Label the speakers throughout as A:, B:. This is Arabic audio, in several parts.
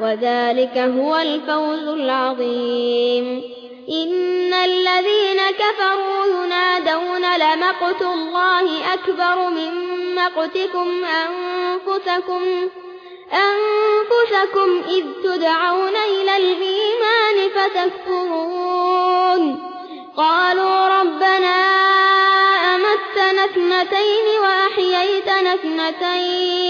A: وذلك هو الفوز العظيم. إن الذين كفروا ينادون لمقت الله أكبر من مقتكم أنفسكم أنفسكم إذ تدعون إلى الإيمان فتكفرون. قالوا ربنا أمتنا اثنتين وأحييتنا اثنتين.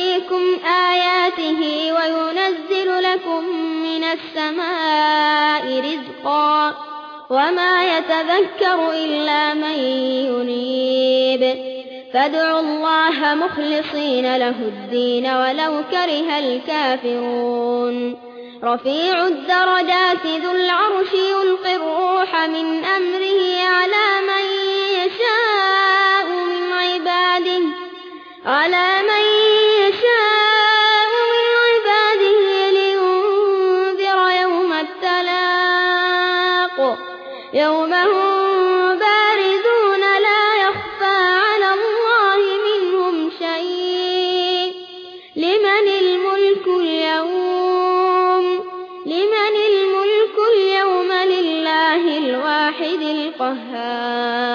A: يريكم آياته وينزل لكم من السماء رزقا وما يتذكر إلا من ينيب فادعوا الله مخلصين له الدين ولو كره الكافرون رفيع الدرجات ذو العرش يلقي الروح من أمره على من يشاء من عباده على من يوم هم بارزون لا يخفى على الله منهم شيء. لمن الملك اليوم؟ لمن الملك اليوم لله الواحد القهار.